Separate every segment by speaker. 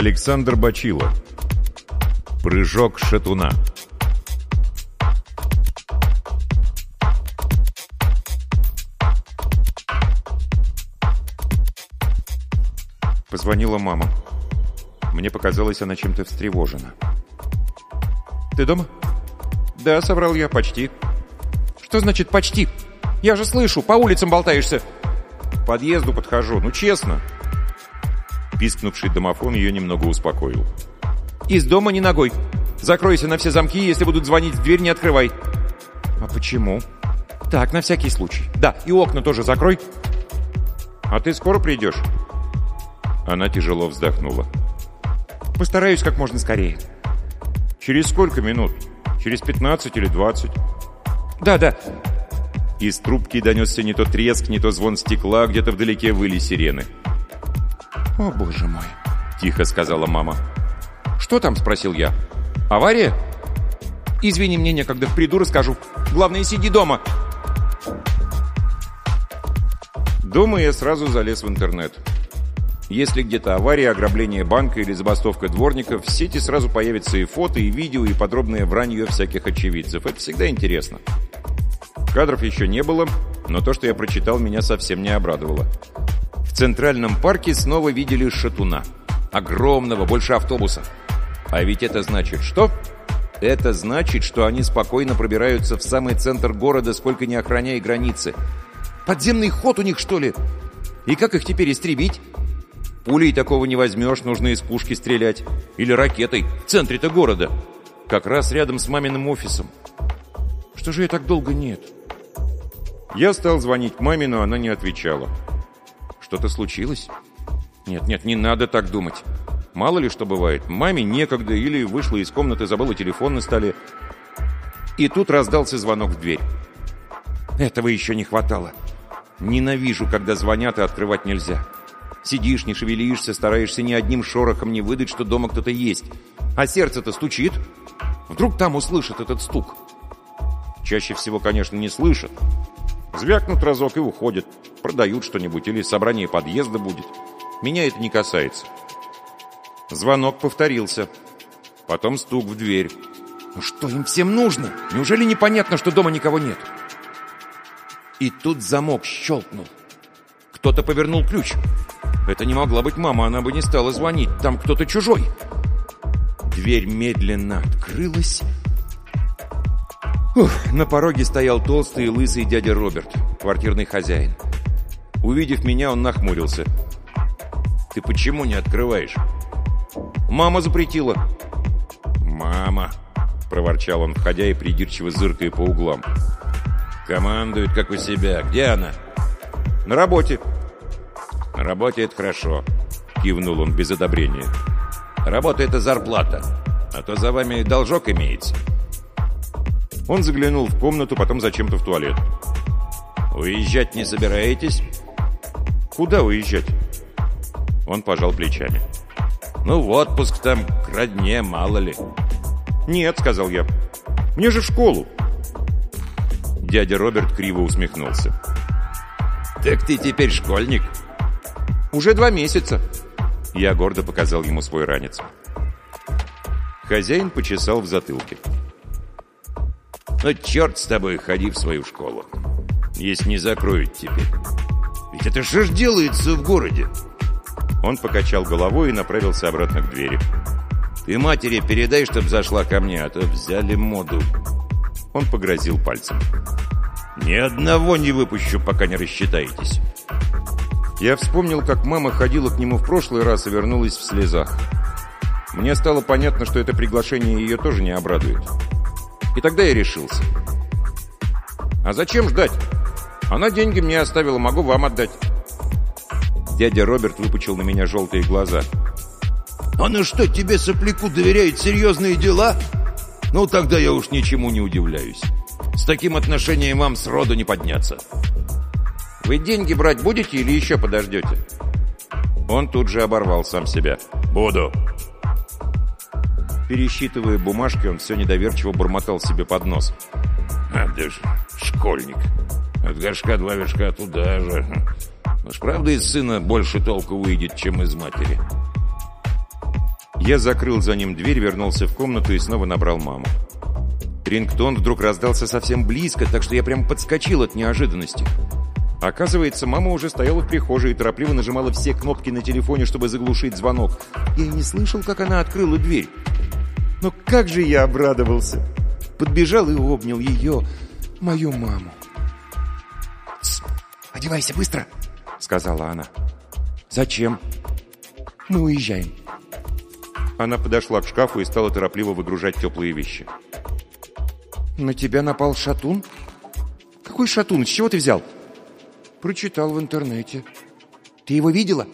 Speaker 1: Александр Бачило. Прыжок шатуна. Позвонила мама. Мне показалось, она чем-то встревожена. «Ты дома?» «Да», — соврал я, — «почти». «Что значит «почти»? Я же слышу, по улицам болтаешься». «К подъезду подхожу, ну честно». Пискнувший домофон ее немного успокоил. «Из дома не ногой. Закройся на все замки, если будут звонить в дверь, не открывай». «А почему?» «Так, на всякий случай. Да, и окна тоже закрой». «А ты скоро придешь?» Она тяжело вздохнула. «Постараюсь как можно скорее». «Через сколько минут? Через 15 или 20?» «Да, да». Из трубки донесся не то треск, не то звон стекла, где-то вдалеке выли сирены. «О, боже мой!» — тихо сказала мама. «Что там?» — спросил я. «Авария?» «Извини, мне некогда, приду, расскажу. Главное, сиди дома!» Дома я сразу залез в интернет. Если где-то авария, ограбление банка или забастовка дворников, в сети сразу появятся и фото, и видео, и подробное вранье всяких очевидцев. Это всегда интересно. Кадров еще не было, но то, что я прочитал, меня совсем не обрадовало. В Центральном парке снова видели шатуна. Огромного, больше автобуса. А ведь это значит что? Это значит, что они спокойно пробираются в самый центр города, сколько не охраняя границы. Подземный ход у них, что ли? И как их теперь истребить? Пулей такого не возьмешь, нужно из пушки стрелять. Или ракетой, в центре-то города. Как раз рядом с маминым офисом. Что же я так долго нет? Я стал звонить маме, но она не отвечала. Что-то случилось? Нет, нет, не надо так думать. Мало ли что бывает. Маме некогда или вышла из комнаты, забыла телефон на столе. И тут раздался звонок в дверь. Этого еще не хватало. Ненавижу, когда звонят и открывать нельзя. Сидишь, не шевелишься, стараешься ни одним шорохом не выдать, что дома кто-то есть. А сердце-то стучит. Вдруг там услышат этот стук. Чаще всего, конечно, не слышат. Звякнут разок и уходят. Продают что-нибудь или собрание подъезда будет. Меня это не касается. Звонок повторился. Потом стук в дверь. Ну что им всем нужно? Неужели непонятно, что дома никого нет? И тут замок щелкнул. Кто-то повернул ключ. Это не могла быть мама, она бы не стала звонить. Там кто-то чужой. Дверь медленно открылась. Ух, на пороге стоял толстый и лысый дядя Роберт, квартирный хозяин. Увидев меня, он нахмурился. «Ты почему не открываешь?» «Мама запретила». «Мама», — проворчал он, входя и придирчиво зыркая по углам. «Командует, как у себя. Где она?» «На работе». «На работе это хорошо», — кивнул он без одобрения. «Работа — это зарплата, а то за вами должок имеется». Он заглянул в комнату, потом зачем-то в туалет. «Уезжать не собираетесь?» «Куда уезжать?» Он пожал плечами. «Ну, в отпуск там, к родне, мало ли». «Нет», — сказал я. «Мне же в школу». Дядя Роберт криво усмехнулся. «Так ты теперь школьник?» «Уже два месяца». Я гордо показал ему свой ранец. Хозяин почесал в затылке. «Ну, черт с тобой, ходи в свою школу. Если не закроют теперь. Ведь это что ж делается в городе?» Он покачал головой и направился обратно к двери. «Ты матери передай, чтоб зашла ко мне, а то взяли моду». Он погрозил пальцем. «Ни одного не выпущу, пока не рассчитаетесь». Я вспомнил, как мама ходила к нему в прошлый раз и вернулась в слезах. Мне стало понятно, что это приглашение ее тоже не обрадует. И тогда я решился. «А зачем ждать? Она деньги мне оставила, могу вам отдать». Дядя Роберт выпучил на меня желтые глаза. «Она что, тебе, сопляку, доверяет серьезные дела? Ну, тогда я уж ничему не удивляюсь. С таким отношением вам сроду не подняться». «Вы деньги брать будете или еще подождете?» Он тут же оборвал сам себя. «Буду». Пересчитывая бумажки, он все недоверчиво бормотал себе под нос. «А, ты ж школьник. От горшка два вершка туда же. Уж правда из сына больше толку выйдет, чем из матери». Я закрыл за ним дверь, вернулся в комнату и снова набрал маму. Рингтон вдруг раздался совсем близко, так что я прям подскочил от неожиданности. Оказывается, мама уже стояла в прихожей и торопливо нажимала все кнопки на телефоне, чтобы заглушить звонок. Я не слышал, как она открыла дверь. Но как же я обрадовался! Подбежал и обнял ее, мою маму.
Speaker 2: «Одевайся быстро!» — сказала она.
Speaker 1: «Зачем?»
Speaker 2: «Мы уезжаем».
Speaker 1: Она подошла к шкафу и стала торопливо выгружать теплые вещи.
Speaker 2: «На тебя напал шатун?» «Какой шатун? С чего ты взял?»
Speaker 1: «Прочитал в интернете».
Speaker 2: «Ты его видела?»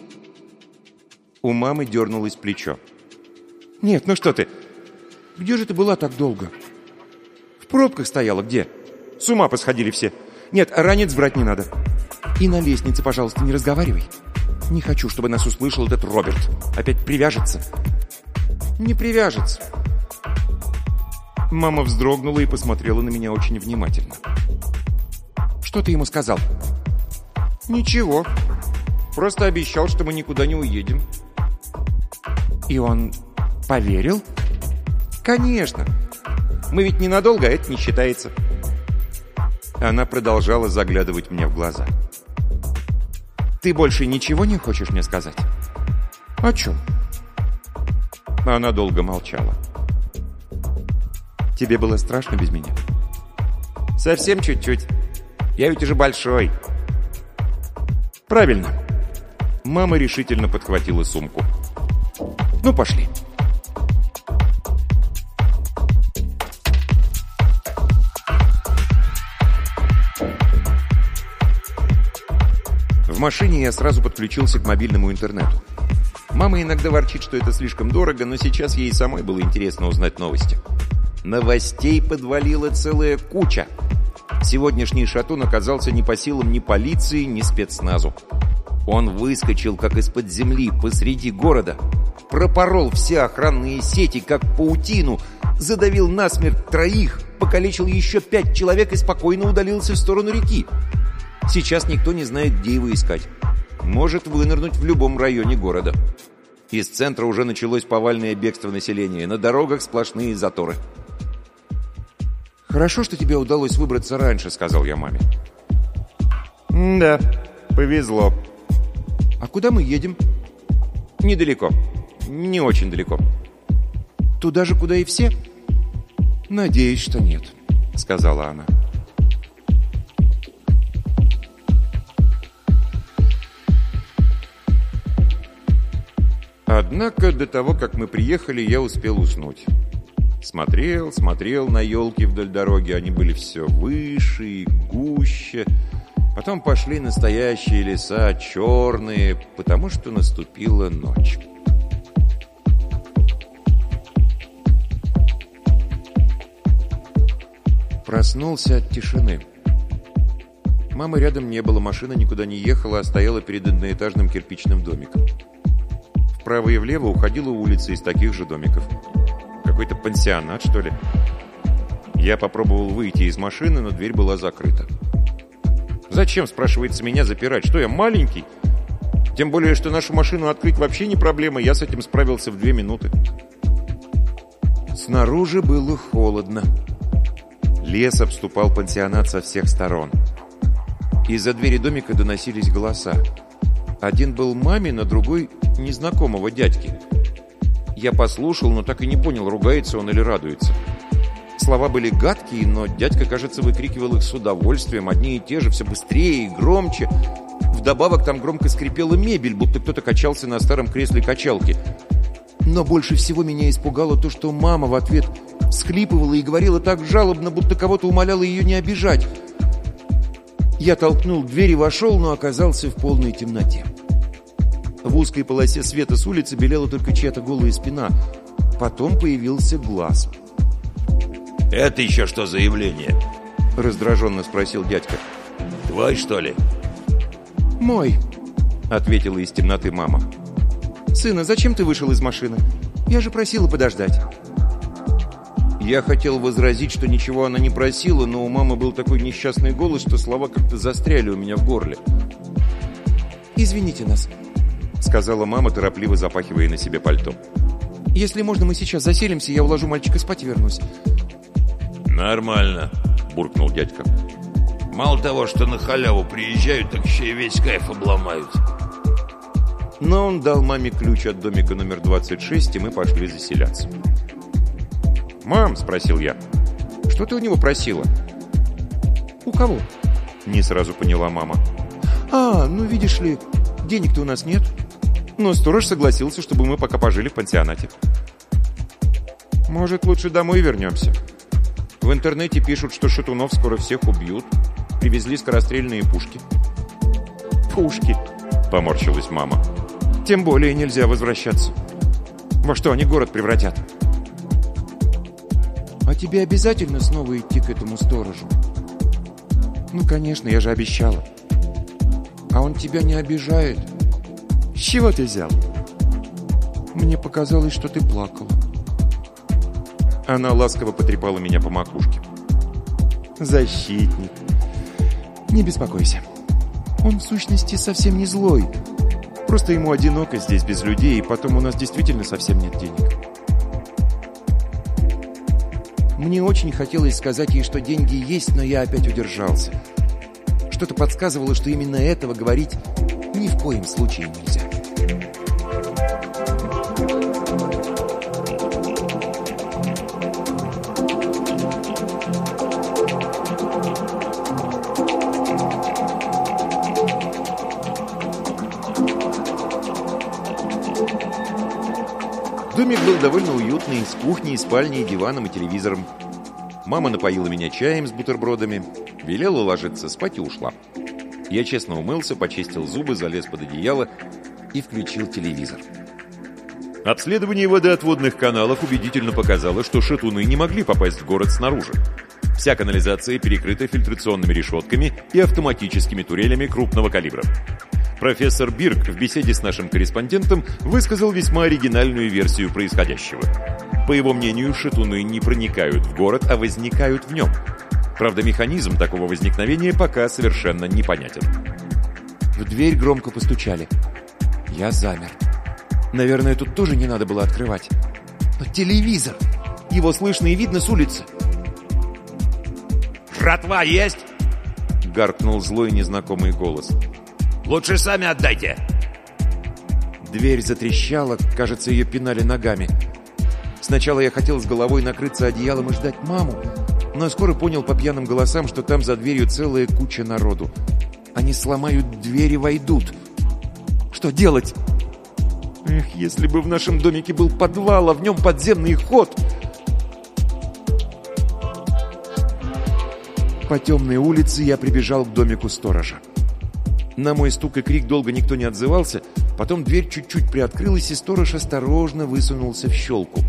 Speaker 1: У мамы дернулось плечо.
Speaker 2: «Нет, ну что ты? Где же ты была так долго?»
Speaker 1: «В пробках стояла. Где?» «С ума посходили все. Нет, ранец брать не надо».
Speaker 2: И на лестнице, пожалуйста, не разговаривай. Не хочу, чтобы нас услышал этот Роберт. Опять привяжется.
Speaker 1: Не привяжется. Мама вздрогнула и посмотрела на меня очень внимательно.
Speaker 2: Что ты ему сказал?
Speaker 1: Ничего. Просто обещал, что мы никуда не уедем.
Speaker 2: И он поверил?
Speaker 1: Конечно. Мы ведь ненадолго, а это не считается. Она продолжала заглядывать мне в глаза.
Speaker 2: Ты больше ничего не хочешь мне сказать?
Speaker 1: О чем? Она долго молчала.
Speaker 2: Тебе было страшно без меня?
Speaker 1: Совсем чуть-чуть. Я ведь уже большой.
Speaker 2: Правильно.
Speaker 1: Мама решительно подхватила сумку.
Speaker 2: Ну, пошли.
Speaker 1: Машине я сразу подключился к мобильному интернету. Мама иногда ворчит, что это слишком дорого, но сейчас ей самой было интересно узнать новости. Новостей подвалила целая куча. Сегодняшний шатун оказался не по силам ни полиции, ни спецназу. Он выскочил, как из-под земли, посреди города, пропорол все охранные сети, как паутину, задавил насмерть троих, покалечил еще пять человек и спокойно удалился в сторону реки. Сейчас никто не знает, где его искать. Может вынырнуть в любом районе города. Из центра уже началось повальное бегство населения. На дорогах сплошные заторы.
Speaker 2: «Хорошо, что тебе удалось выбраться раньше», — сказал я маме.
Speaker 1: «Да, повезло».
Speaker 2: «А куда мы едем?»
Speaker 1: «Недалеко. Не очень далеко».
Speaker 2: «Туда же, куда и все?»
Speaker 1: «Надеюсь, что нет», — сказала она. Однако до того, как мы приехали, я успел уснуть. Смотрел, смотрел на елки вдоль дороги, они были все выше и гуще. Потом пошли настоящие леса, черные, потому что наступила ночь. Проснулся от тишины. Мамы рядом не было, машина никуда не ехала, а стояла перед одноэтажным кирпичным домиком. Вправо и влево уходила улица из таких же домиков. Какой-то пансионат, что ли? Я попробовал выйти из машины, но дверь была закрыта. «Зачем, спрашивается, меня запирать? Что, я маленький?» Тем более, что нашу машину открыть вообще не проблема, я с этим справился в две минуты. Снаружи было холодно. Лес обступал пансионат со всех сторон. Из-за двери домика доносились голоса. Один был мамин, а другой — незнакомого дядьки. Я послушал, но так и не понял, ругается он или радуется. Слова были гадкие, но дядька, кажется, выкрикивал их с удовольствием, одни и те же, все быстрее и громче. Вдобавок там громко скрипела мебель, будто кто-то качался на старом кресле качалки. Но больше всего меня испугало то, что мама в ответ схлипывала и говорила так жалобно, будто кого-то умоляла ее не обижать. Я толкнул дверь и вошел, но оказался в полной темноте. В узкой полосе света с улицы белела только чья-то голая спина. Потом появился глаз.
Speaker 3: «Это еще что за явление?»
Speaker 1: Раздраженно спросил дядька.
Speaker 3: «Твой, что ли?»
Speaker 2: «Мой», —
Speaker 1: ответила из темноты мама.
Speaker 2: «Сына, зачем ты вышел из машины? Я же просила подождать».
Speaker 1: Я хотел возразить, что ничего она не просила, но у мамы был такой несчастный голос, что слова как-то застряли у меня в горле.
Speaker 2: «Извините нас», —
Speaker 1: сказала мама, торопливо запахивая на себе пальто.
Speaker 2: Если можно, мы сейчас заселимся, я уложу мальчика спать и вернусь.
Speaker 3: Нормально, буркнул дядька. Мало того, что на халяву приезжают, так еще и весь кайф обломают.
Speaker 1: Но он дал маме ключ от домика номер 26, и мы пошли заселяться. «Мам», — спросил я, — «что ты у него просила?»
Speaker 2: «У кого?»
Speaker 1: — не сразу поняла мама.
Speaker 2: «А, ну видишь ли, денег-то у нас нет».
Speaker 1: Но сторож согласился, чтобы мы пока пожили в пансионате. «Может, лучше домой вернемся?» В интернете пишут, что шатунов скоро всех убьют. Привезли скорострельные пушки.
Speaker 2: «Пушки!» — поморщилась мама. «Тем более нельзя возвращаться. Во что они город превратят?» «А тебе обязательно снова идти к этому сторожу?» «Ну, конечно, я же обещала». «А он тебя не обижает?» «С чего ты взял?» «Мне показалось, что ты плакал».
Speaker 1: Она ласково потрепала меня по макушке.
Speaker 2: «Защитник. Не беспокойся. Он в сущности совсем не злой. Просто ему одиноко здесь без людей, и потом у нас действительно совсем нет денег». Мне очень хотелось сказать ей, что деньги есть, но я опять удержался. Что-то подсказывало, что именно этого говорить ни в коем случае нельзя.
Speaker 1: Домик был довольно уютный, с кухней, спальней, диваном и телевизором. Мама напоила меня чаем с бутербродами, велела ложиться спать и ушла. Я честно умылся, почистил зубы, залез под одеяло и включил телевизор. Обследование водоотводных каналов убедительно показало, что шатуны не могли попасть в город снаружи. Вся канализация перекрыта фильтрационными решетками и автоматическими турелями крупного калибра. Профессор Бирк в беседе с нашим корреспондентом высказал весьма оригинальную версию происходящего. По его мнению, шатуны не проникают в город, а возникают в нем. Правда, механизм такого возникновения пока совершенно непонятен.
Speaker 2: В дверь громко постучали. Я замер. Наверное, тут тоже не надо было открывать. Но телевизор! Его слышно и видно с улицы.
Speaker 3: «Жратва есть?»
Speaker 1: — гаркнул злой незнакомый голос.
Speaker 3: Лучше сами отдайте!»
Speaker 2: Дверь затрещала, кажется, ее пинали ногами. Сначала я хотел с головой накрыться одеялом и ждать маму, но скоро понял по пьяным голосам, что там за дверью целая куча народу. Они сломают дверь и войдут. Что делать? Эх, если бы в нашем домике был подвал, а в нем подземный ход! По темной улице я прибежал к домику сторожа. На мой стук и крик долго никто не отзывался, потом дверь чуть-чуть приоткрылась, и сторож осторожно высунулся в щелку.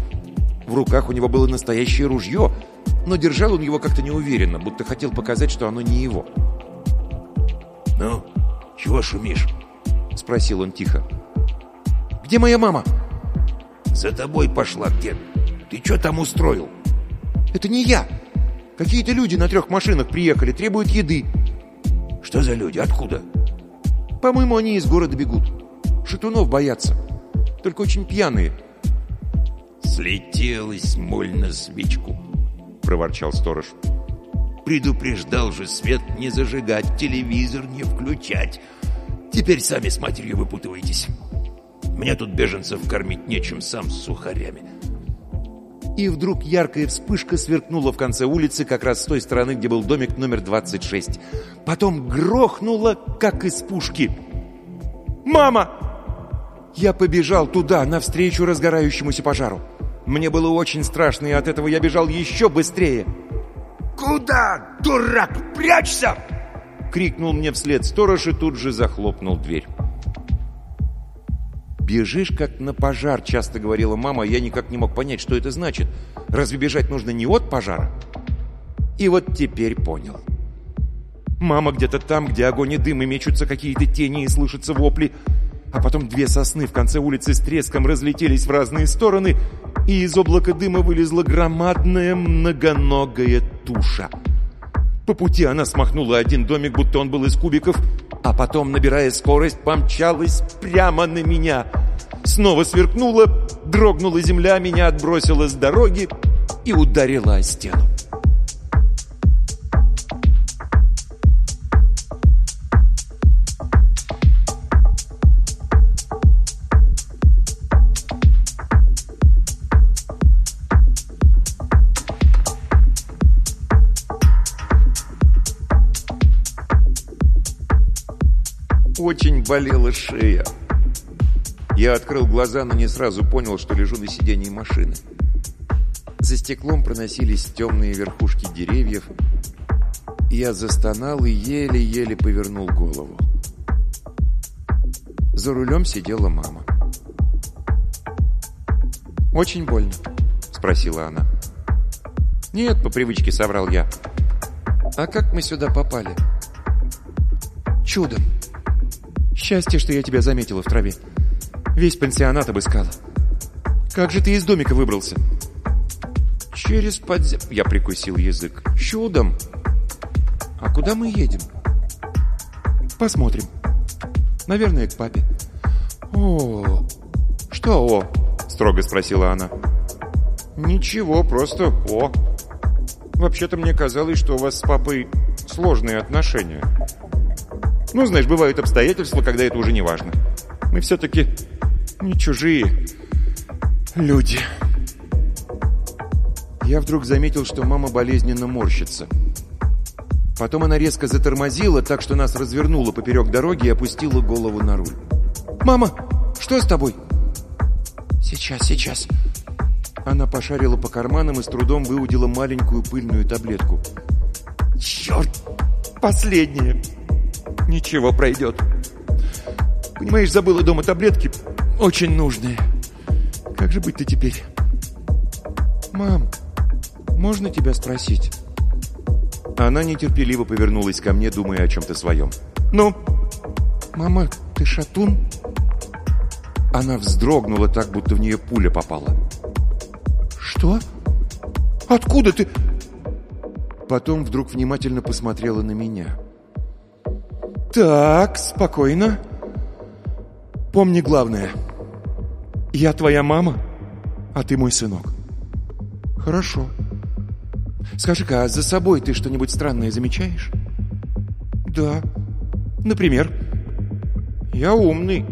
Speaker 2: В руках у него было настоящее ружье, но держал он его как-то неуверенно, будто хотел показать, что оно не его.
Speaker 3: «Ну, чего шумишь?»
Speaker 2: — спросил он тихо. «Где моя мама?»
Speaker 3: «За тобой пошла где? Ты что там устроил?»
Speaker 2: «Это не я. Какие-то люди на трех машинах приехали, требуют еды».
Speaker 3: «Что за люди? Откуда?»
Speaker 2: По-моему, они из города бегут. Шатунов боятся. Только очень пьяные.
Speaker 3: «Слетелась моль на свечку», — проворчал сторож. «Предупреждал же свет не зажигать, телевизор не включать. Теперь сами с матерью выпутываетесь. Мне тут беженцев кормить нечем, сам с сухарями».
Speaker 2: И вдруг яркая вспышка сверкнула в конце улицы, как раз с той стороны, где был домик номер 26. Потом грохнуло, как из пушки. «Мама!» Я побежал туда, навстречу разгорающемуся пожару. Мне было очень страшно, и от этого я бежал еще быстрее.
Speaker 3: «Куда, дурак, прячься?»
Speaker 1: Крикнул мне вслед сторож и тут же захлопнул дверь.
Speaker 2: «Бежишь, как на пожар», — часто говорила мама, я никак не мог понять, что это значит. Разве бежать нужно не от пожара? И вот теперь понял. Мама где-то там, где огонь и дым, и мечутся какие-то тени, и слышатся вопли. А потом две сосны в конце улицы с треском разлетелись в разные стороны, и из облака дыма вылезла громадная многоногая туша. По пути она смахнула один домик, будто он был из кубиков, а потом, набирая скорость, помчалась прямо на меня. Снова сверкнуло, дрогнула земля, меня отбросило с дороги и ударила о стену. Очень болела шея. Я открыл глаза, но не сразу понял, что лежу на сидении машины. За стеклом проносились темные верхушки деревьев. Я застонал и еле-еле повернул голову. За рулем сидела мама. «Очень больно?» — спросила она. «Нет, по привычке соврал я». «А как мы сюда попали?» «Чудом. Счастье, что я тебя заметила в траве. Весь пансионат обыскала. Как же ты из домика выбрался? Через подзем... Я прикусил язык. Чудом. А куда мы едем? Посмотрим. Наверное, к папе. О, что о? Строго спросила она. Ничего, просто о. Вообще-то мне казалось, что у вас с папой сложные отношения. Ну, знаешь, бывают обстоятельства, когда это уже не важно. Мы все-таки не чужие люди. Я вдруг заметил, что мама болезненно морщится. Потом она резко затормозила, так что нас развернула поперек дороги и опустила голову на руль. «Мама, что с тобой?» «Сейчас, сейчас». Она пошарила по карманам и с трудом выудила маленькую пыльную таблетку. «Черт! Последняя!» Ничего, пройдет. Понимаешь, забыла дома таблетки. Очень нужные. Как же быть-то теперь? Мам, можно тебя спросить? Она нетерпеливо повернулась ко мне, думая о чем-то своем. Ну? Мама, ты шатун? Она вздрогнула так, будто в нее пуля попала. Что? Откуда ты? Потом вдруг внимательно посмотрела на меня. Так, спокойно. Помни главное. Я твоя мама, а ты мой сынок. Хорошо. Скажи-ка, а за собой ты что-нибудь странное замечаешь? Да. Например? Я умный.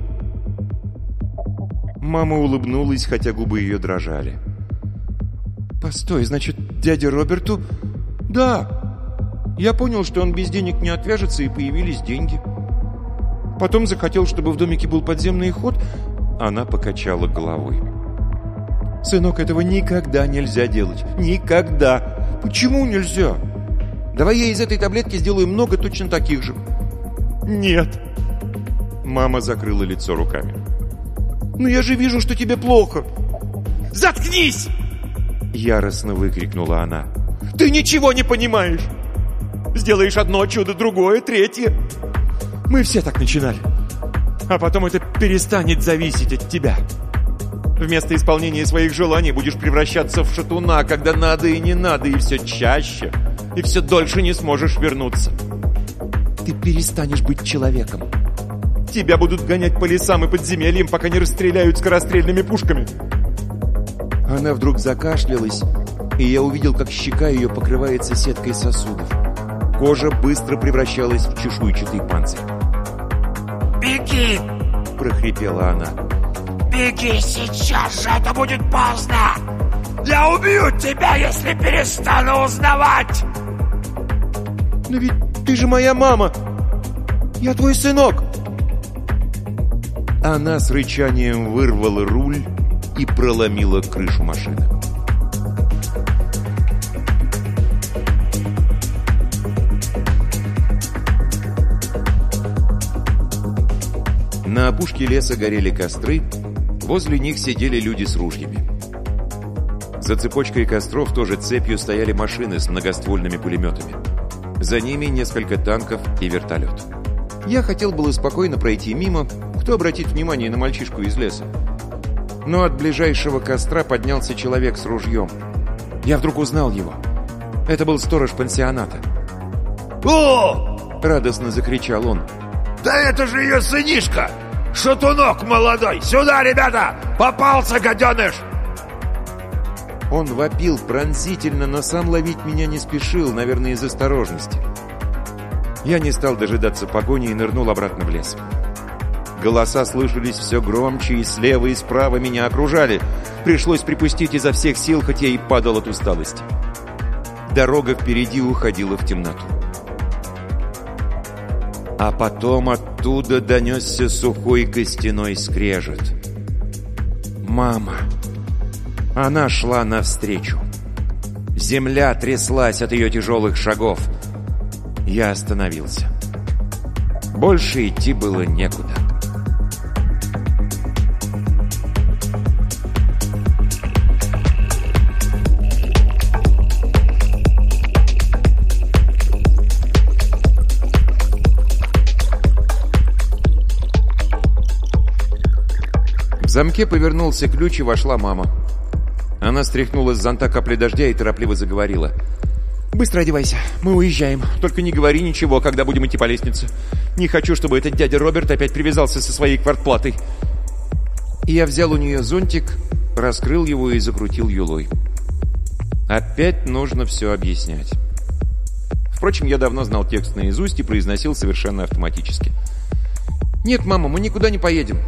Speaker 2: Мама улыбнулась, хотя губы ее дрожали. Постой, значит, дяде Роберту... Да, я понял, что он без денег не отвяжется, и появились деньги. Потом захотел, чтобы в домике был подземный ход. Она покачала головой. «Сынок, этого никогда нельзя делать. Никогда. Почему нельзя? Давай я из этой таблетки сделаю много точно таких же». «Нет». Мама закрыла лицо руками. «Но я же вижу, что тебе плохо». «Заткнись!» Яростно выкрикнула она. «Ты ничего не понимаешь!» Сделаешь одно чудо, другое, третье. Мы все так начинали. А потом это перестанет зависеть от тебя. Вместо исполнения своих желаний будешь превращаться в шатуна, когда надо и не надо, и все чаще, и все дольше не сможешь вернуться. Ты перестанешь быть человеком. Тебя будут гонять по лесам и подземельям, пока не расстреляют скорострельными пушками. Она вдруг закашлялась, и я увидел, как щека ее покрывается сеткой сосудов. Кожа быстро превращалась в чешуйчатый панцирь.
Speaker 4: «Беги!»
Speaker 2: – прохрипела она.
Speaker 4: «Беги сейчас же, это будет поздно! Я убью тебя, если перестану узнавать!»
Speaker 2: «Но ведь ты же моя мама! Я твой сынок!» Она с рычанием вырвала руль и проломила крышу машины. На опушке леса горели костры, возле них сидели люди с ружьями. За цепочкой костров тоже цепью стояли машины с многоствольными пулеметами. За ними несколько танков и вертолет. Я хотел было спокойно пройти мимо, кто обратит внимание на мальчишку из леса. Но от ближайшего костра поднялся человек с ружьем. Я вдруг узнал его. Это был сторож пансионата.
Speaker 4: «О!»
Speaker 2: — радостно закричал он.
Speaker 4: «Да это же ее сынишка! Шатунок молодой! Сюда, ребята! Попался, гаденыш!»
Speaker 2: Он вопил пронзительно, но сам ловить меня не спешил, наверное, из осторожности. Я не стал дожидаться погони и нырнул обратно в лес. Голоса слышались все громче, и слева и справа меня окружали. Пришлось припустить изо всех сил, хотя и падал от усталости. Дорога впереди уходила в темноту. А потом оттуда донесся сухой костяной скрежет. «Мама!» Она шла навстречу. Земля тряслась от ее тяжелых шагов. Я остановился. Больше идти было некуда. Замке повернулся ключ и вошла мама. Она стряхнула с зонта капли дождя и торопливо заговорила. «Быстро одевайся, мы уезжаем. Только не говори ничего, когда будем идти по лестнице. Не хочу, чтобы этот дядя Роберт опять привязался со своей квартплатой». И я взял у нее зонтик, раскрыл его и закрутил юлой. Опять нужно все объяснять. Впрочем, я давно знал текст наизусть и произносил совершенно автоматически. «Нет, мама, мы никуда не поедем.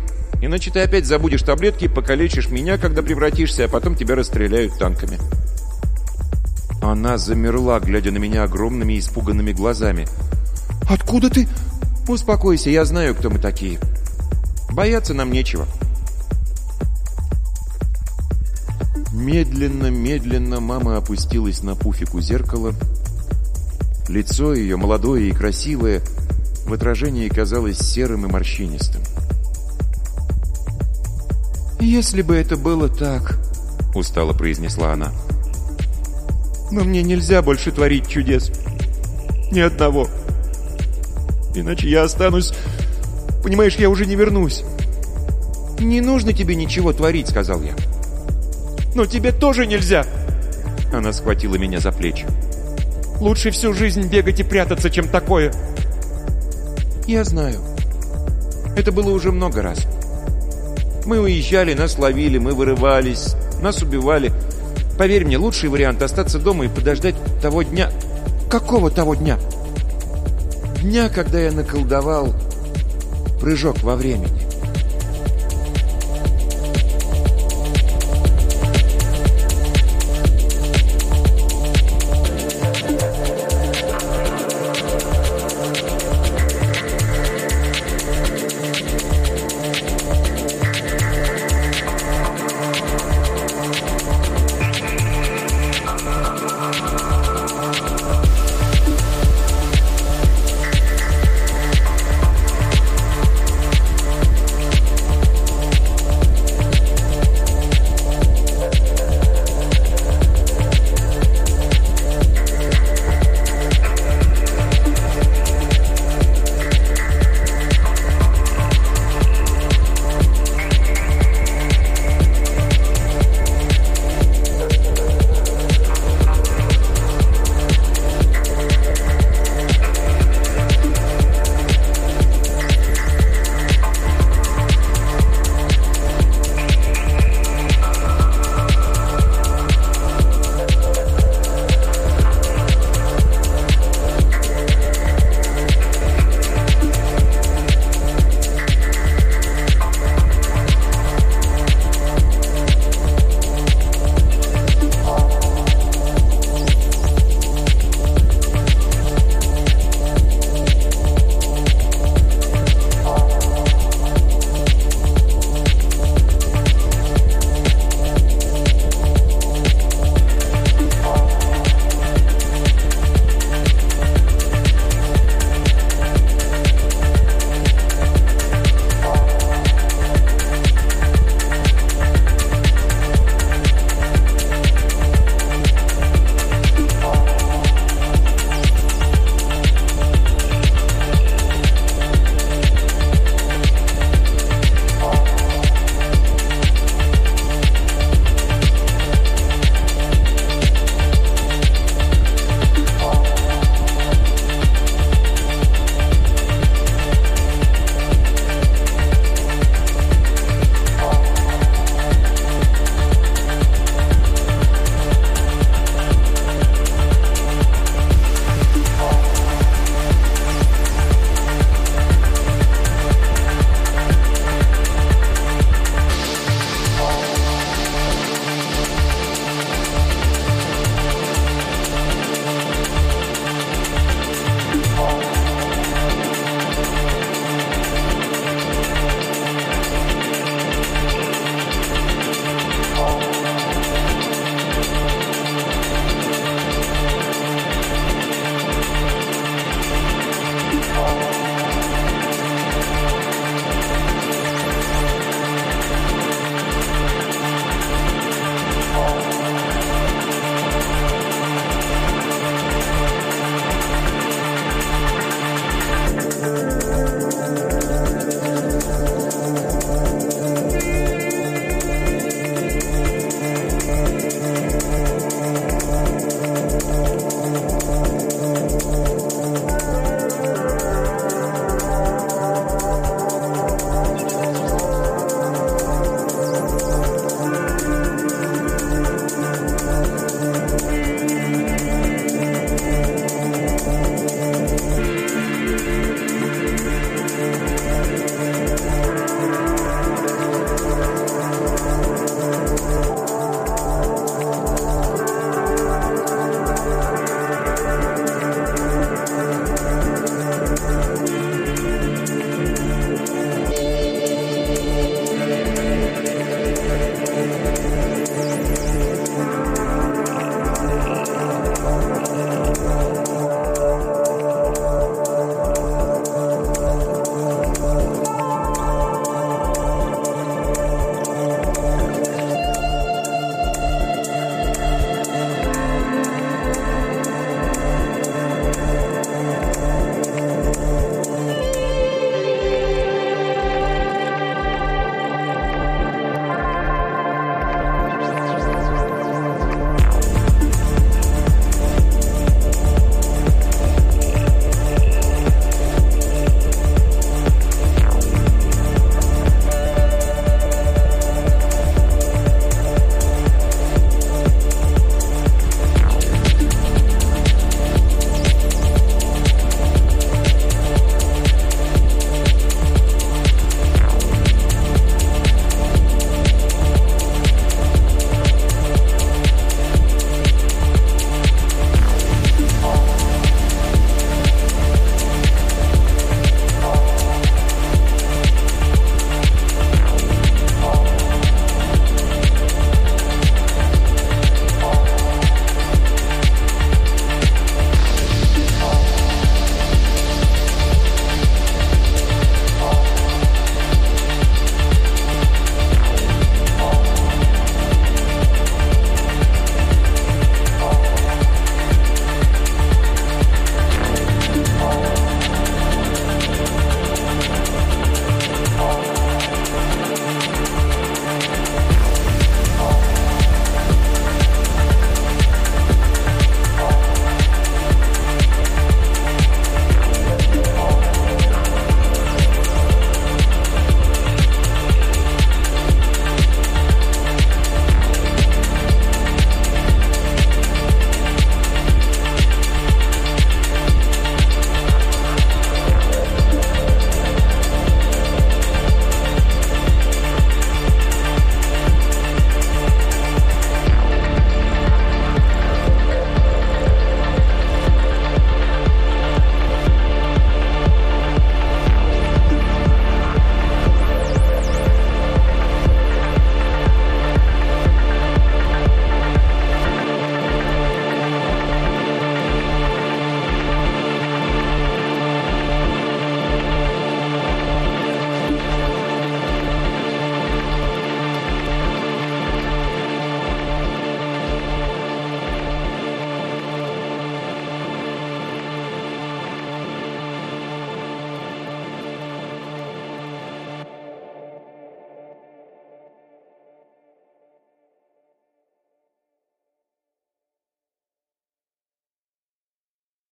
Speaker 2: Иначе ты опять забудешь таблетки и покалечишь меня, когда превратишься, а потом тебя расстреляют танками». Она замерла, глядя на меня огромными испуганными глазами. «Откуда ты?» «Успокойся, я знаю, кто мы такие. Бояться нам нечего». Медленно, медленно мама опустилась на пуфик у зеркала. Лицо ее, молодое и красивое, в отражении казалось серым и морщинистым. «Если бы это было так», — устало произнесла она, — но мне нельзя больше творить чудес. Ни одного. Иначе я останусь... Понимаешь, я уже не вернусь. «Не нужно тебе ничего творить», — сказал я. «Но тебе тоже нельзя!» Она схватила меня за плечи. «Лучше всю жизнь бегать и прятаться, чем такое!» «Я знаю. Это было уже много раз. Мы уезжали, нас ловили, мы вырывались, нас убивали. Поверь мне, лучший вариант остаться дома и подождать того дня. Какого того дня? Дня, когда я наколдовал прыжок во времени.